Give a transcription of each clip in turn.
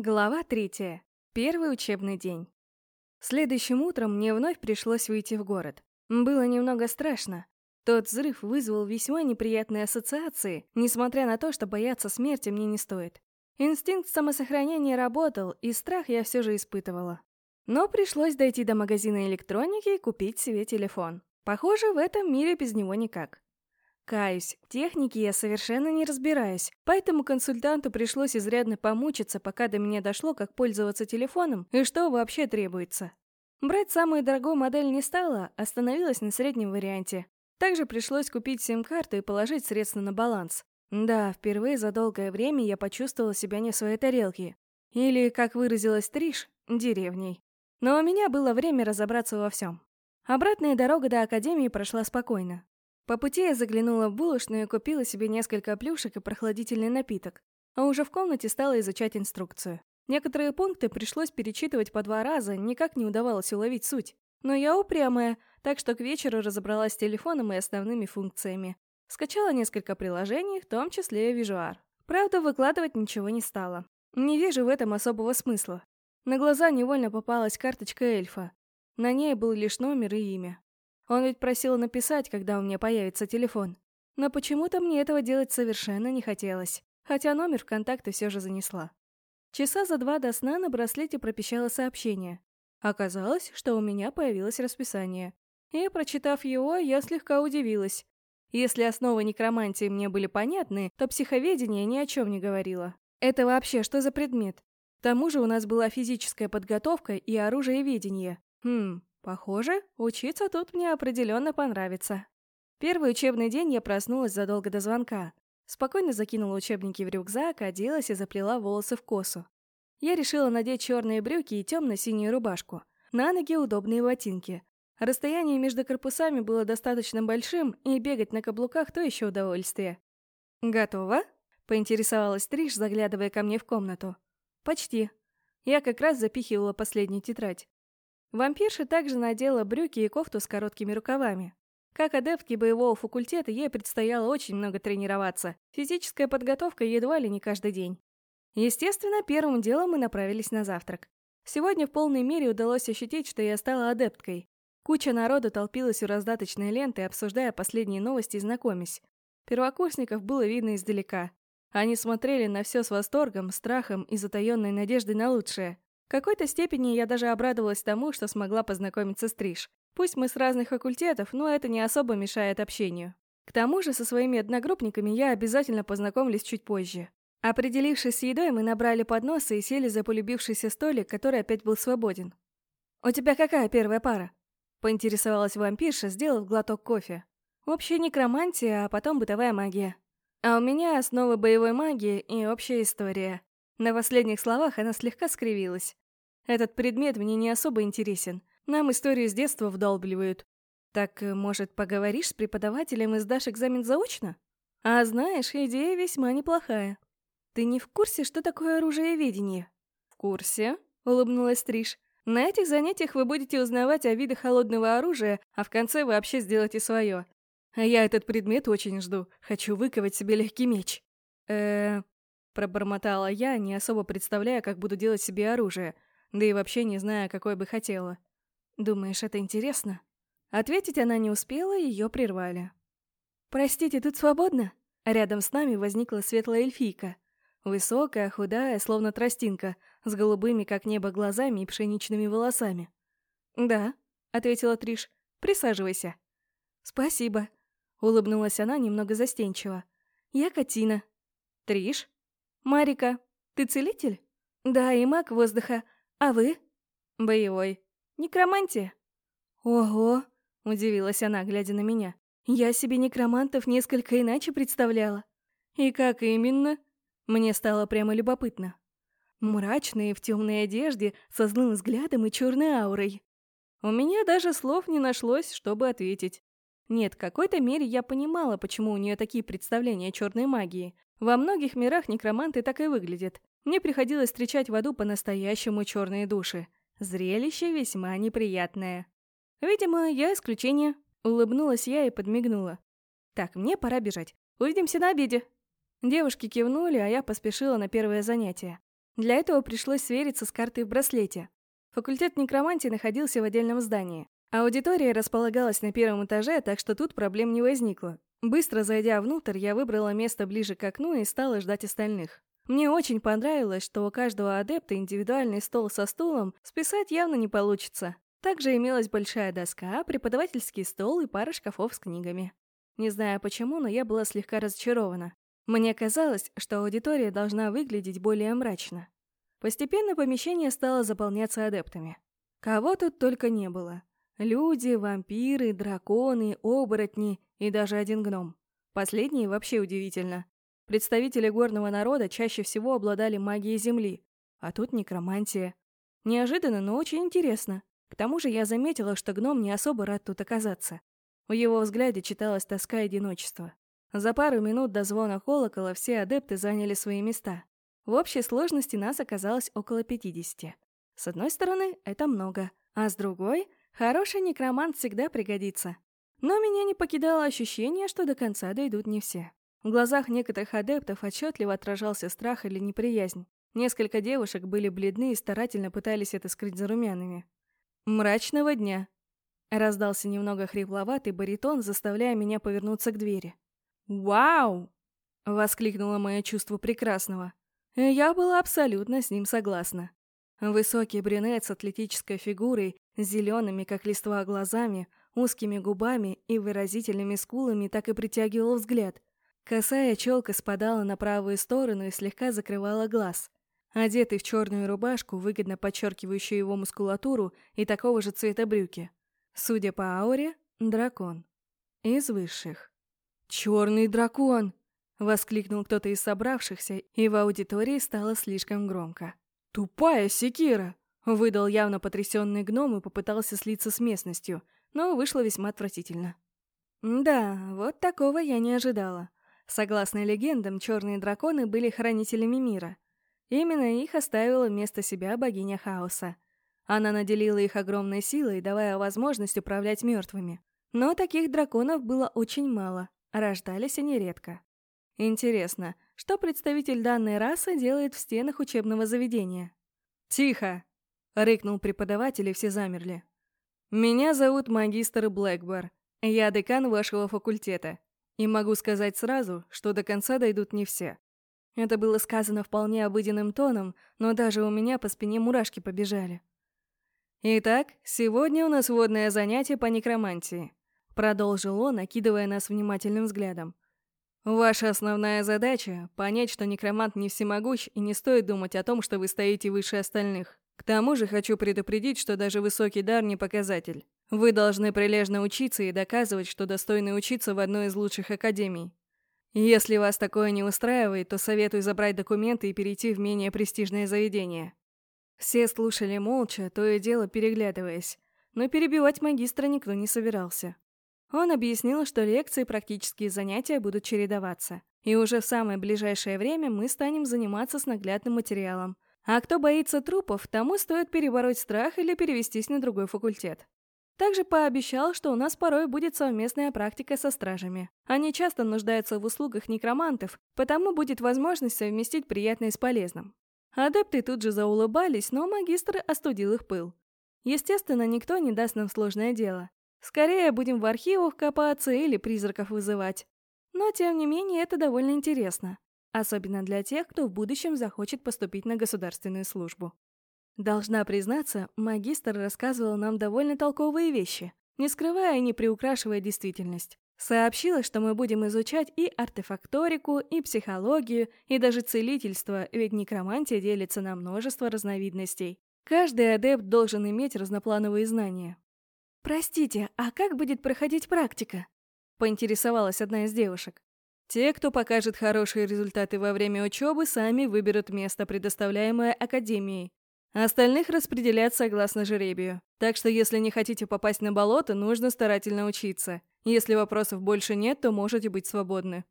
Глава третья. Первый учебный день. Следующим утром мне вновь пришлось выйти в город. Было немного страшно. Тот взрыв вызвал весьма неприятные ассоциации, несмотря на то, что бояться смерти мне не стоит. Инстинкт самосохранения работал, и страх я все же испытывала. Но пришлось дойти до магазина электроники и купить себе телефон. Похоже, в этом мире без него никак. Каюсь, в я совершенно не разбираюсь, поэтому консультанту пришлось изрядно помучиться, пока до меня дошло, как пользоваться телефоном и что вообще требуется. Брать самую дорогую модель не стала, остановилась на среднем варианте. Также пришлось купить сим-карту и положить средства на баланс. Да, впервые за долгое время я почувствовала себя не в своей тарелке. Или, как выразилась Триш, деревней. Но у меня было время разобраться во всем. Обратная дорога до Академии прошла спокойно. По пути я заглянула в булочную и купила себе несколько плюшек и прохладительный напиток, а уже в комнате стала изучать инструкцию. Некоторые пункты пришлось перечитывать по два раза, никак не удавалось уловить суть. Но я упрямая, так что к вечеру разобралась с телефоном и основными функциями. Скачала несколько приложений, в том числе и Вижуар. Правда, выкладывать ничего не стала. Не вижу в этом особого смысла. На глаза невольно попалась карточка эльфа. На ней был лишь номер и имя. Он ведь просил написать, когда у меня появится телефон. Но почему-то мне этого делать совершенно не хотелось, хотя номер в контакты все же занесла. Часа за два до сна на браслете пропищало сообщение. Оказалось, что у меня появилось расписание. И, прочитав его, я слегка удивилась. Если основы некромантии мне были понятны, то психоведение ни о чем не говорило. Это вообще что за предмет? К тому же у нас была физическая подготовка и оружиеведение. Хм, Похоже, учиться тут мне определенно понравится. Первый учебный день я проснулась задолго до звонка. Спокойно закинула учебники в рюкзак, оделась и заплела волосы в косу. Я решила надеть черные брюки и темно-синюю рубашку. На ноги удобные ботинки. Расстояние между корпусами было достаточно большим, и бегать на каблуках то еще удовольствие. «Готово?» — поинтересовалась Триш, заглядывая ко мне в комнату. «Почти». Я как раз запихивала последнюю тетрадь. Вампирша также надела брюки и кофту с короткими рукавами. Как адептке боевого факультета ей предстояло очень много тренироваться. Физическая подготовка едва ли не каждый день. Естественно, первым делом мы направились на завтрак. Сегодня в полной мере удалось ощутить, что я стала адепткой. Куча народа толпилась у раздаточной ленты, обсуждая последние новости и знакомясь. Первокурсников было видно издалека. Они смотрели на все с восторгом, страхом и затаенной надеждой на лучшее. В какой-то степени я даже обрадовалась тому, что смогла познакомиться с Триш. Пусть мы с разных факультетов, но это не особо мешает общению. К тому же со своими одногруппниками я обязательно познакомлюсь чуть позже. Определившись с едой, мы набрали подносы и сели за полюбившийся столик, который опять был свободен. «У тебя какая первая пара?» — поинтересовалась вампирша, сделав глоток кофе. «Общая некромантия, а потом бытовая магия. А у меня основы боевой магии и общая история. На последних словах она слегка скривилась. Этот предмет мне не особо интересен. Нам историю с детства вдалбливают. Так, э, может, поговоришь с преподавателем и сдашь экзамен заочно? А знаешь, идея весьма неплохая. Ты не в курсе, что такое оружиеведение? В курсе, улыбнулась Триш. На этих занятиях вы будете узнавать о видах холодного оружия, а в конце вы вообще сделаете свое. А я этот предмет очень жду. Хочу выковать себе легкий меч. Э, Пробормотала я, не особо представляя, как буду делать себе оружие, да и вообще не зная, какое бы хотела. «Думаешь, это интересно?» Ответить она не успела, ее прервали. «Простите, тут свободно?» Рядом с нами возникла светлая эльфийка. Высокая, худая, словно тростинка, с голубыми, как небо, глазами и пшеничными волосами. «Да», — ответила Триш, — «присаживайся». «Спасибо», — улыбнулась она немного застенчиво. «Я Катина». «Триш?» «Марика, ты целитель?» «Да, и маг воздуха. А вы?» «Боевой. Некромантия?» «Ого!» — удивилась она, глядя на меня. «Я себе некромантов несколько иначе представляла». «И как именно?» Мне стало прямо любопытно. Мрачные, в темной одежде, со злым взглядом и черной аурой. У меня даже слов не нашлось, чтобы ответить. Нет, в какой-то мере я понимала, почему у нее такие представления о черной магии, во многих мирах некроманты так и выглядят. Мне приходилось встречать в аду по-настоящему черные души. Зрелище весьма неприятное. Видимо, я исключение. Улыбнулась я и подмигнула. Так, мне пора бежать. Увидимся на обеде. Девушки кивнули, а я поспешила на первое занятие. Для этого пришлось свериться с картой в браслете. Факультет некромантии находился в отдельном здании. Аудитория располагалась на первом этаже, так что тут проблем не возникло. Быстро зайдя внутрь, я выбрала место ближе к окну и стала ждать остальных. Мне очень понравилось, что у каждого адепта индивидуальный стол со стулом списать явно не получится. Также имелась большая доска, преподавательский стол и пара шкафов с книгами. Не знаю почему, но я была слегка разочарована. Мне казалось, что аудитория должна выглядеть более мрачно. Постепенно помещение стало заполняться адептами. Кого тут только не было. Люди, вампиры, драконы, оборотни и даже один гном. Последние вообще удивительно. Представители горного народа чаще всего обладали магией Земли, а тут некромантия. Неожиданно, но очень интересно. К тому же я заметила, что гном не особо рад тут оказаться. В его взгляде читалась тоска и одиночество. За пару минут до звона колокола все адепты заняли свои места. В общей сложности нас оказалось около 50. С одной стороны, это много, а с другой, хороший некромант всегда пригодится. Но меня не покидало ощущение, что до конца дойдут не все. В глазах некоторых адептов отчетливо отражался страх или неприязнь. Несколько девушек были бледны и старательно пытались это скрыть за румянами. «Мрачного дня!» Раздался немного хрипловатый баритон, заставляя меня повернуться к двери. «Вау!» — воскликнуло мое чувство прекрасного. Я была абсолютно с ним согласна. Высокий брюнет с атлетической фигурой, зелеными, как листва, глазами, узкими губами и выразительными скулами так и притягивал взгляд. Косая челка спадала на правую сторону и слегка закрывала глаз. Одетый в черную рубашку, выгодно подчеркивающую его мускулатуру, и такого же цвета брюки. Судя по ауре, дракон. Из высших. «Черный дракон!» — воскликнул кто-то из собравшихся, и в аудитории стало слишком громко. «Тупая секира!» — выдал явно потрясенный гном и попытался слиться с местностью, но вышло весьма отвратительно. Да, вот такого я не ожидала. Согласно легендам, черные драконы были хранителями мира — Именно их оставила вместо себя богиня хаоса. Она наделила их огромной силой, давая возможность управлять мертвыми. Но таких драконов было очень мало, рождались они редко. Интересно, что представитель данной расы делает в стенах учебного заведения? «Тихо!» — рыкнул преподаватель, и все замерли. «Меня зовут магистр Блэкбор. Я декан вашего факультета. И могу сказать сразу, что до конца дойдут не все. Это было сказано вполне обыденным тоном, но даже у меня по спине мурашки побежали. «Итак, сегодня у нас водное занятие по некромантии», — продолжил он, окидывая нас внимательным взглядом. «Ваша основная задача — понять, что некромант не всемогущ и не стоит думать о том, что вы стоите выше остальных. К тому же хочу предупредить, что даже высокий дар не показатель. Вы должны прилежно учиться и доказывать, что достойны учиться в одной из лучших академий. Если вас такое не устраивает, то советую забрать документы и перейти в менее престижное заведение. Все слушали молча, то и дело переглядываясь, но перебивать магистра никто не собирался. Он объяснил, что лекции и практические занятия будут чередоваться, и уже в самое ближайшее время мы станем заниматься с наглядным материалом. А кто боится трупов, тому стоит перебороть страх или перевестись на другой факультет. Также пообещал, что у нас порой будет совместная практика со стражами. Они часто нуждаются в услугах некромантов, потому будет возможность совместить приятное с полезным. Адепты тут же заулыбались, но магистр остудил их пыл. Естественно, никто не даст нам сложное дело. Скорее будем в архивах копаться или призраков вызывать. Но, тем не менее, это довольно интересно. Особенно для тех, кто в будущем захочет поступить на государственную службу. Должна признаться, магистр рассказывал нам довольно толковые вещи, не скрывая и не приукрашивая действительность. Сообщила, что мы будем изучать и артефакторику, и психологию, и даже целительство, ведь некромантия делится на множество разновидностей. Каждый адепт должен иметь разноплановые знания. «Простите, а как будет проходить практика?» — поинтересовалась одна из девушек. Те, кто покажет хорошие результаты во время учебы, сами выберут место, предоставляемое Академией. Остальных распределят согласно жеребию. Так что если не хотите попасть на болото, нужно старательно учиться. Если вопросов больше нет, то можете быть свободны.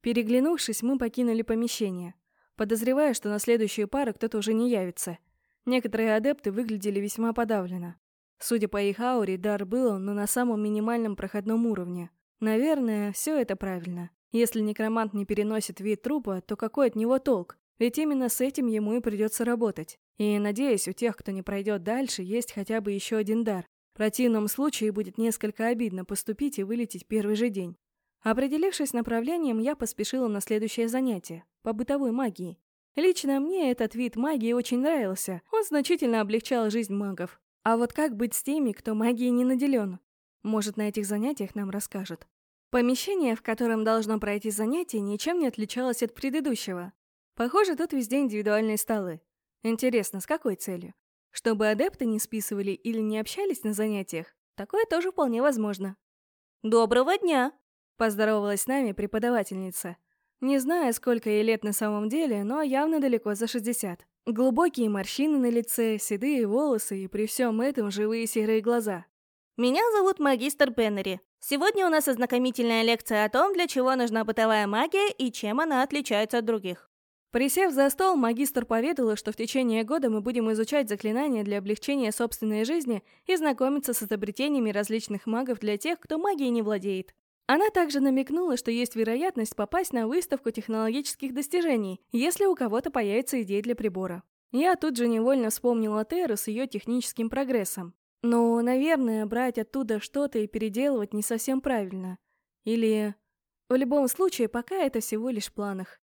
Переглянувшись, мы покинули помещение. Подозревая, что на следующую пару кто-то уже не явится. Некоторые адепты выглядели весьма подавленно. Судя по их ауре, дар был, но на самом минимальном проходном уровне. Наверное, все это правильно. Если некромант не переносит вид трупа, то какой от него толк? Ведь именно с этим ему и придется работать. И, надеюсь, у тех, кто не пройдет дальше, есть хотя бы еще один дар. В противном случае будет несколько обидно поступить и вылететь первый же день. Определившись направлением, я поспешила на следующее занятие – по бытовой магии. Лично мне этот вид магии очень нравился, он значительно облегчал жизнь магов. А вот как быть с теми, кто магией не наделен? Может, на этих занятиях нам расскажет. Помещение, в котором должно пройти занятие, ничем не отличалось от предыдущего. Похоже, тут везде индивидуальные столы. Интересно, с какой целью? Чтобы адепты не списывали или не общались на занятиях? Такое тоже вполне возможно. «Доброго дня!» – поздоровалась с нами преподавательница. Не знаю, сколько ей лет на самом деле, но явно далеко за 60. Глубокие морщины на лице, седые волосы и при всем этом живые серые глаза. «Меня зовут магистр Пеннери. Сегодня у нас ознакомительная лекция о том, для чего нужна бытовая магия и чем она отличается от других». Присев за стол, магистр поведала, что в течение года мы будем изучать заклинания для облегчения собственной жизни и знакомиться с изобретениями различных магов для тех, кто магией не владеет. Она также намекнула, что есть вероятность попасть на выставку технологических достижений, если у кого-то появится идея для прибора. Я тут же невольно вспомнила Терру с ее техническим прогрессом. Но, наверное, брать оттуда что-то и переделывать не совсем правильно. Или... В любом случае, пока это всего лишь в планах.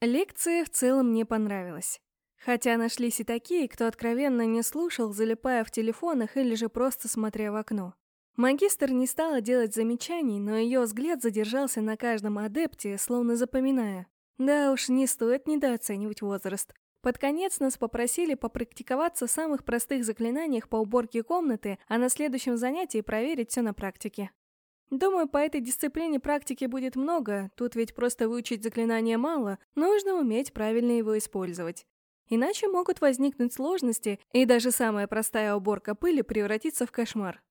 Лекция в целом мне понравилась. Хотя нашлись и такие, кто откровенно не слушал, залипая в телефонах или же просто смотря в окно. Магистр не стала делать замечаний, но ее взгляд задержался на каждом адепте, словно запоминая. Да уж, не стоит недооценивать возраст. Под конец нас попросили попрактиковаться в самых простых заклинаниях по уборке комнаты, а на следующем занятии проверить все на практике. Думаю, по этой дисциплине практики будет много, тут ведь просто выучить заклинание мало, нужно уметь правильно его использовать. Иначе могут возникнуть сложности, и даже самая простая уборка пыли превратится в кошмар.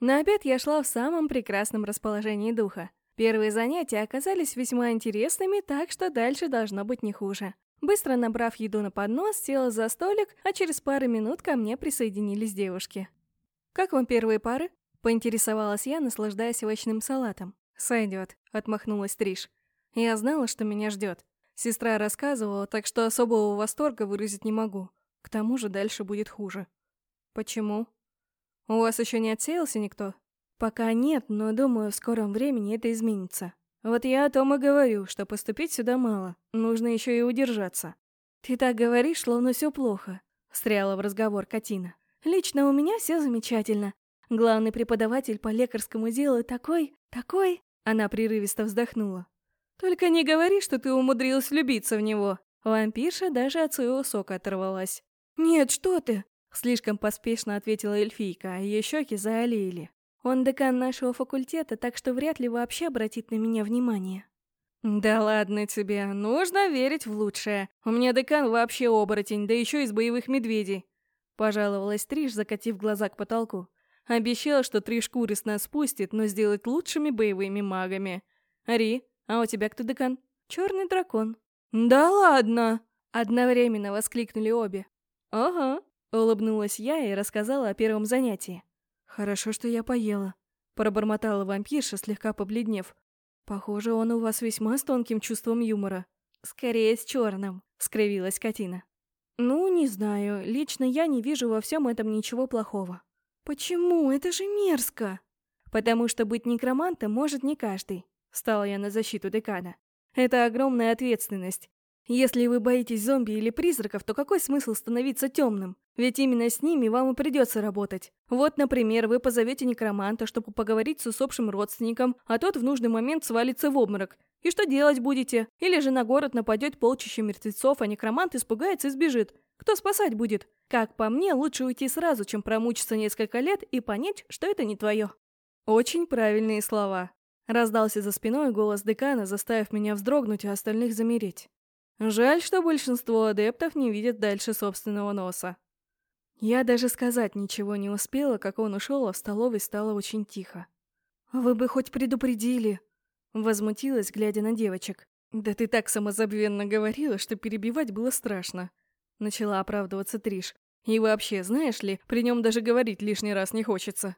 На обед я шла в самом прекрасном расположении духа. Первые занятия оказались весьма интересными, так что дальше должно быть не хуже. Быстро набрав еду на поднос, села за столик, а через пару минут ко мне присоединились девушки. «Как вам первые пары?» — поинтересовалась я, наслаждаясь овощным салатом. «Сойдет», — отмахнулась Триш. «Я знала, что меня ждет. Сестра рассказывала, так что особого восторга выразить не могу. К тому же дальше будет хуже». «Почему?» «У вас еще не отсеялся никто?» «Пока нет, но думаю, в скором времени это изменится. Вот я о том и говорю, что поступить сюда мало, нужно еще и удержаться». «Ты так говоришь, словно все плохо», — встряла в разговор Катина. «Лично у меня все замечательно. Главный преподаватель по лекарскому делу такой, такой...» Она прерывисто вздохнула. «Только не говори, что ты умудрилась влюбиться в него». Вампирша даже от своего сока оторвалась. «Нет, что ты!» Слишком поспешно ответила эльфийка, а ее щеки заолеяли. Он декан нашего факультета, так что вряд ли вообще обратит на меня внимание. «Да ладно тебе, нужно верить в лучшее. У меня декан вообще оборотень, да еще из боевых медведей», — пожаловалась Триш, закатив глаза к потолку. Обещала, что три шкуры с нас спустит, но сделает лучшими боевыми магами. «Ри, а у тебя кто декан?» «Черный дракон». «Да ладно!» — одновременно воскликнули обе. «Ага», Улыбнулась я и рассказала о первом занятии. «Хорошо, что я поела», — пробормотала вампирша, слегка побледнев. «Похоже, он у вас весьма с тонким чувством юмора». «Скорее, с черным», — скривилась Катина. «Ну, не знаю. Лично я не вижу во всем этом ничего плохого». «Почему? Это же мерзко!» «Потому что быть некромантом может не каждый», — стала я на защиту декана. «Это огромная ответственность. Если вы боитесь зомби или призраков, то какой смысл становиться темным? Ведь именно с ними вам и придется работать. Вот, например, вы позовете некроманта, чтобы поговорить с усопшим родственником, а тот в нужный момент свалится в обморок. И что делать будете? Или же на город нападет полчище мертвецов, а некромант испугается и сбежит. Кто спасать будет? Как по мне, лучше уйти сразу, чем промучиться несколько лет и понять, что это не твое. Очень правильные слова. Раздался за спиной голос декана, заставив меня вздрогнуть, а остальных замереть. Жаль, что большинство адептов не видят дальше собственного носа. Я даже сказать ничего не успела, как он ушел, а в столовой стало очень тихо. «Вы бы хоть предупредили!» Возмутилась, глядя на девочек. «Да ты так самозабвенно говорила, что перебивать было страшно!» Начала оправдываться Триш. «И вообще, знаешь ли, при нем даже говорить лишний раз не хочется!»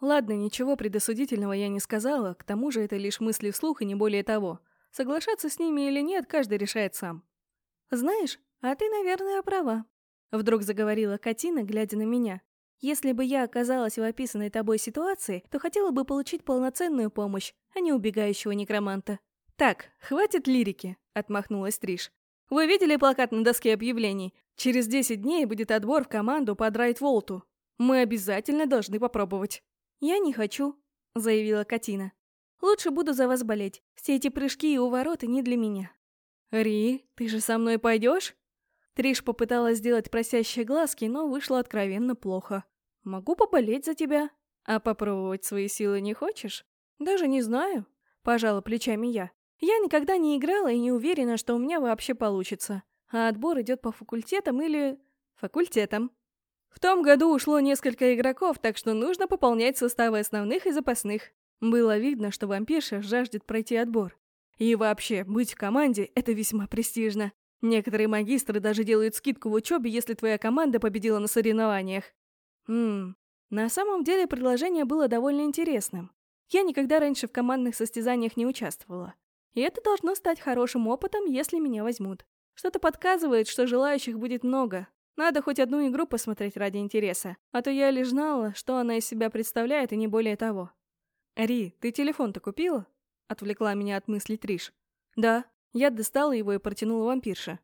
Ладно, ничего предосудительного я не сказала, к тому же это лишь мысли вслух и не более того. Соглашаться с ними или нет, каждый решает сам. Знаешь, а ты, наверное, права. Вдруг заговорила Катина, глядя на меня. Если бы я оказалась в описанной тобой ситуации, то хотела бы получить полноценную помощь, а не убегающего некроманта. «Так, хватит лирики», — отмахнулась Триш. «Вы видели плакат на доске объявлений? Через 10 дней будет отбор в команду по Драйт-Волту. Мы обязательно должны попробовать». «Я не хочу», — заявила Катина. «Лучше буду за вас болеть. Все эти прыжки и увороты не для меня». «Ри, ты же со мной пойдешь?» Триш попыталась сделать просящие глазки, но вышло откровенно плохо. «Могу поболеть за тебя. А попробовать свои силы не хочешь?» «Даже не знаю», — пожала плечами я. «Я никогда не играла и не уверена, что у меня вообще получится. А отбор идет по факультетам или... факультетам. В том году ушло несколько игроков, так что нужно пополнять составы основных и запасных. Было видно, что вампирша жаждет пройти отбор. И вообще, быть в команде — это весьма престижно. Некоторые магистры даже делают скидку в учебе, если твоя команда победила на соревнованиях. Ммм, на самом деле предложение было довольно интересным. Я никогда раньше в командных состязаниях не участвовала. И это должно стать хорошим опытом, если меня возьмут. Что-то подсказывает, что желающих будет много. Надо хоть одну игру посмотреть ради интереса, а то я лишь знала, что она из себя представляет и не более того. «Ри, ты телефон-то купила?» — отвлекла меня от мыслей Триш. «Да», я достала его и протянула вампирше.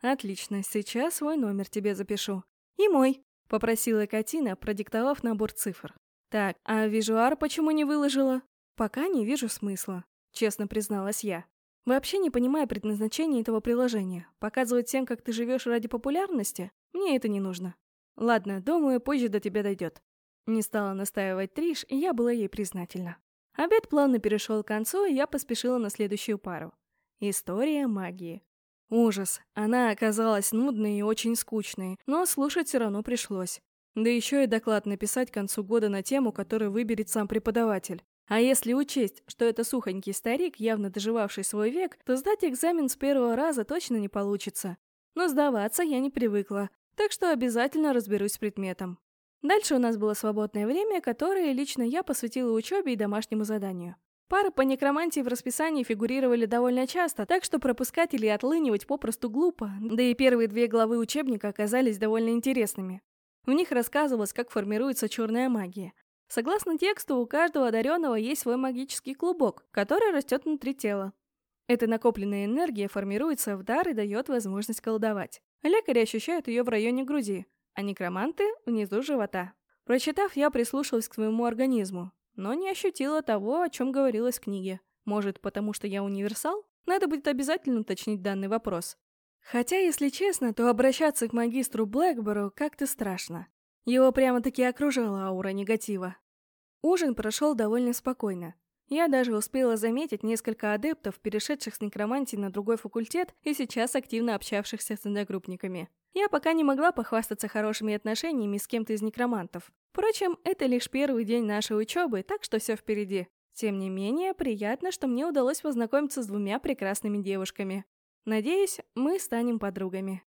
«Отлично, сейчас свой номер тебе запишу». «И мой», — попросила Катина, продиктовав набор цифр. «Так, а визуар почему не выложила?» «Пока не вижу смысла», — честно призналась я. «Вообще не понимаю предназначения этого приложения. Показывать всем, как ты живешь ради популярности? Мне это не нужно. Ладно, думаю, позже до тебя дойдет». Не стала настаивать Триш, и я была ей признательна. Обед плавно перешел к концу, и я поспешила на следующую пару. История магии. Ужас. Она оказалась нудной и очень скучной, но слушать все равно пришлось. Да еще и доклад написать к концу года на тему, которую выберет сам преподаватель. А если учесть, что это сухонький старик, явно доживавший свой век, то сдать экзамен с первого раза точно не получится. Но сдаваться я не привыкла, так что обязательно разберусь с предметом. Дальше у нас было свободное время, которое лично я посвятила учебе и домашнему заданию. Пары по некромантии в расписании фигурировали довольно часто, так что пропускать или отлынивать попросту глупо, да и первые две главы учебника оказались довольно интересными. В них рассказывалось, как формируется черная магия. Согласно тексту, у каждого одаренного есть свой магический клубок, который растет внутри тела. Эта накопленная энергия формируется в дар и дает возможность колдовать. Лекари ощущают ее в районе груди, а некроманты — внизу живота. Прочитав, я прислушалась к своему организму но не ощутила того, о чем говорилось в книге. Может, потому что я универсал? Надо будет обязательно уточнить данный вопрос. Хотя, если честно, то обращаться к магистру Блэкбору как-то страшно. Его прямо-таки окружала аура негатива. Ужин прошел довольно спокойно. Я даже успела заметить несколько адептов, перешедших с некромантии на другой факультет и сейчас активно общавшихся с одногруппниками. Я пока не могла похвастаться хорошими отношениями с кем-то из некромантов. Впрочем, это лишь первый день нашей учебы, так что все впереди. Тем не менее, приятно, что мне удалось познакомиться с двумя прекрасными девушками. Надеюсь, мы станем подругами.